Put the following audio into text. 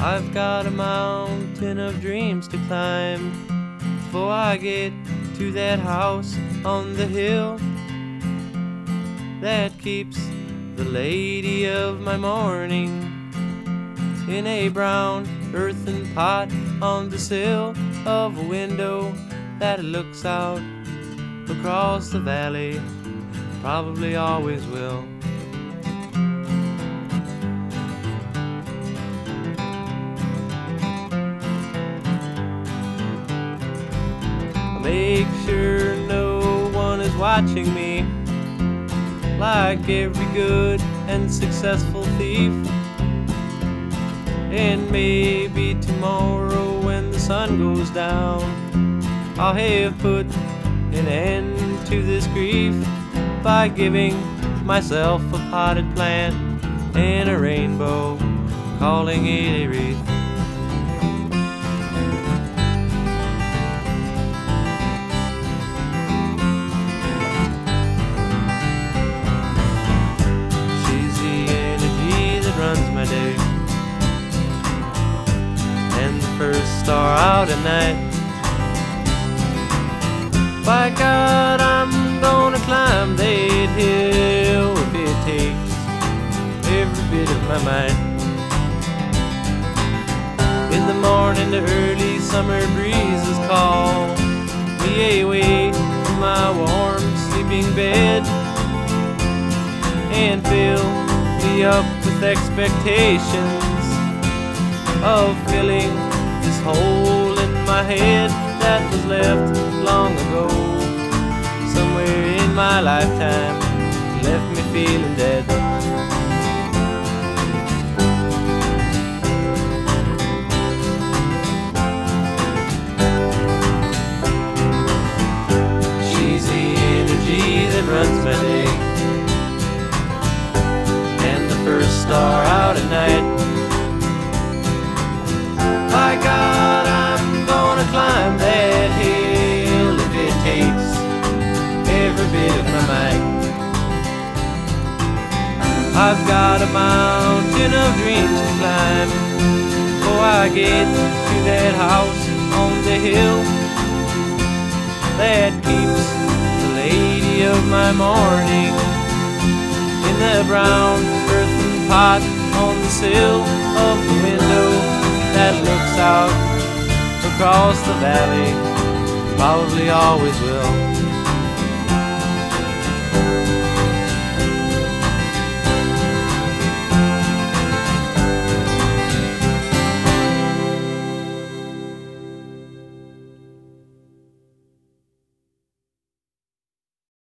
I've got a mountain of dreams to climb before I get to that house on the hill that keeps the lady of my morning in a brown earthen pot on the sill of a window that looks out across the valley. Probably always will. Make sure no one is watching me like every good and successful thief. And maybe tomorrow when the sun goes down, I'll have put an end to this grief by giving myself a potted plant and a rainbow, calling it a wreath. Star out at night. By God, I'm gonna climb that hill if it takes every bit of my might. In the morning, the early summer breezes call me away from my warm sleeping bed and fill me up with expectations of filling hole in my head that was left long ago. Somewhere in my lifetime, left me feeling dead. She's the energy that runs my day and the first star out at night. I've got a mountain of dreams to climb before I get to that house on the hill that keeps the lady of my morning in the brown earthen pot on the sill of the window that looks out across the valley. Probably always will.